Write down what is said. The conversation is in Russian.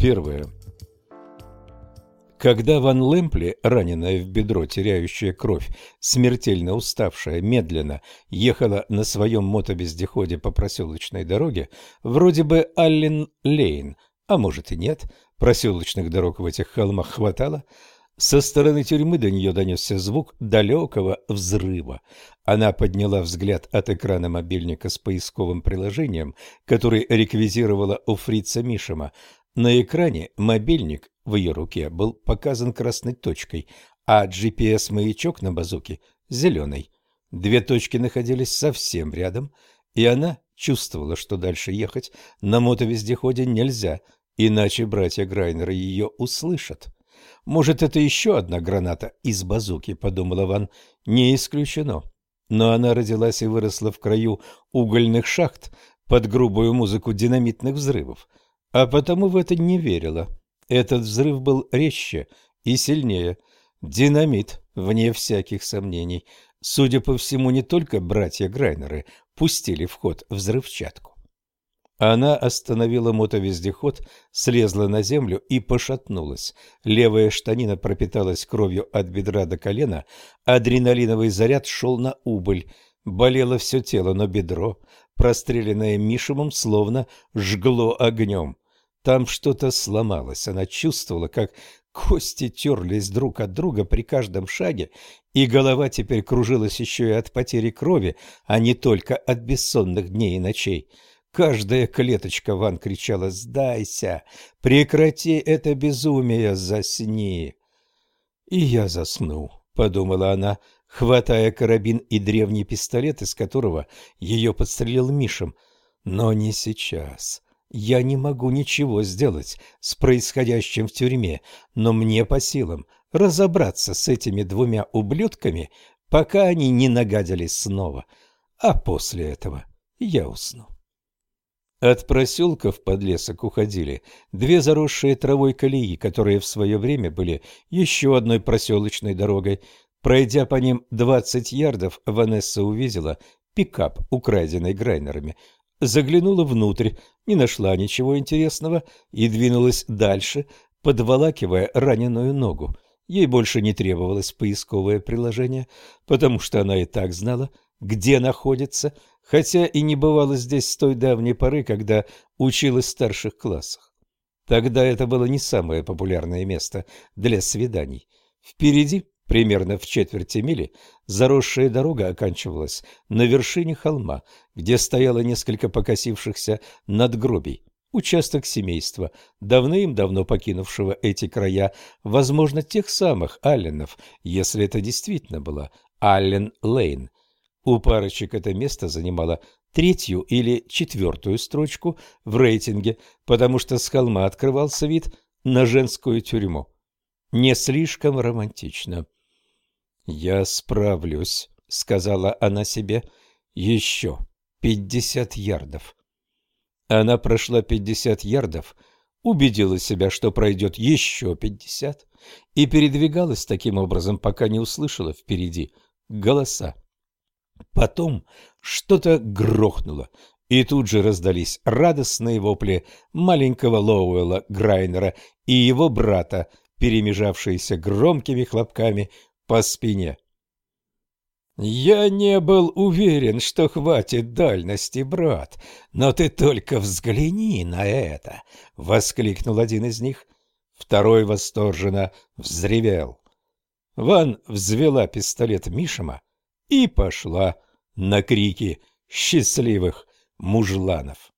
Первое. Когда Ван Лэмпли, раненая в бедро, теряющая кровь, смертельно уставшая, медленно ехала на своем мотобездеходе по проселочной дороге, вроде бы Аллен-Лейн, а может и нет, проселочных дорог в этих холмах хватало, со стороны тюрьмы до нее донесся звук далекого взрыва. Она подняла взгляд от экрана мобильника с поисковым приложением, который реквизировала у фрица Мишема. На экране мобильник в ее руке был показан красной точкой, а GPS-маячок на базуке – зеленый. Две точки находились совсем рядом, и она чувствовала, что дальше ехать на мотовездеходе нельзя, иначе братья Грайнера ее услышат. «Может, это еще одна граната из базуки», — подумала Ван. «Не исключено». Но она родилась и выросла в краю угольных шахт под грубую музыку динамитных взрывов, а потому в это не верила. Этот взрыв был резче и сильнее. Динамит, вне всяких сомнений. Судя по всему, не только братья Грайнеры пустили в ход взрывчатку. Она остановила мотовездеход, слезла на землю и пошатнулась. Левая штанина пропиталась кровью от бедра до колена, адреналиновый заряд шел на убыль. Болело все тело, но бедро, простреленное Мишемом, словно жгло огнем. Там что-то сломалось. Она чувствовала, как кости терлись друг от друга при каждом шаге, и голова теперь кружилась еще и от потери крови, а не только от бессонных дней и ночей. Каждая клеточка Ван кричала «Сдайся! Прекрати это безумие! Засни!» «И я засну», — подумала она, хватая карабин и древний пистолет, из которого ее подстрелил Мишем. «Но не сейчас. Я не могу ничего сделать с происходящим в тюрьме, но мне по силам разобраться с этими двумя ублюдками, пока они не нагадили снова, а после этого я усну. От проселка в подлесок уходили две заросшие травой колеи, которые в свое время были еще одной проселочной дорогой. Пройдя по ним двадцать ярдов, Ванесса увидела пикап, украденный грайнерами, заглянула внутрь, не нашла ничего интересного и двинулась дальше, подволакивая раненую ногу. Ей больше не требовалось поисковое приложение, потому что она и так знала, где находится, хотя и не бывала здесь с той давней поры, когда училась в старших классах. Тогда это было не самое популярное место для свиданий. Впереди Примерно в четверти мили заросшая дорога оканчивалась на вершине холма, где стояло несколько покосившихся надгробий. Участок семейства, давным-давно покинувшего эти края, возможно, тех самых Алленов, если это действительно была Аллен-Лейн. У парочек это место занимало третью или четвертую строчку в рейтинге, потому что с холма открывался вид на женскую тюрьму. Не слишком романтично. «Я справлюсь», — сказала она себе. «Еще пятьдесят ярдов». Она прошла пятьдесят ярдов, убедила себя, что пройдет еще пятьдесят, и передвигалась таким образом, пока не услышала впереди голоса. Потом что-то грохнуло, и тут же раздались радостные вопли маленького Лоуэлла Грайнера и его брата, перемежавшиеся громкими хлопками по спине. «Я не был уверен, что хватит дальности, брат, но ты только взгляни на это!» — воскликнул один из них. Второй восторженно взревел. Ван взвела пистолет Мишима и пошла на крики счастливых мужланов.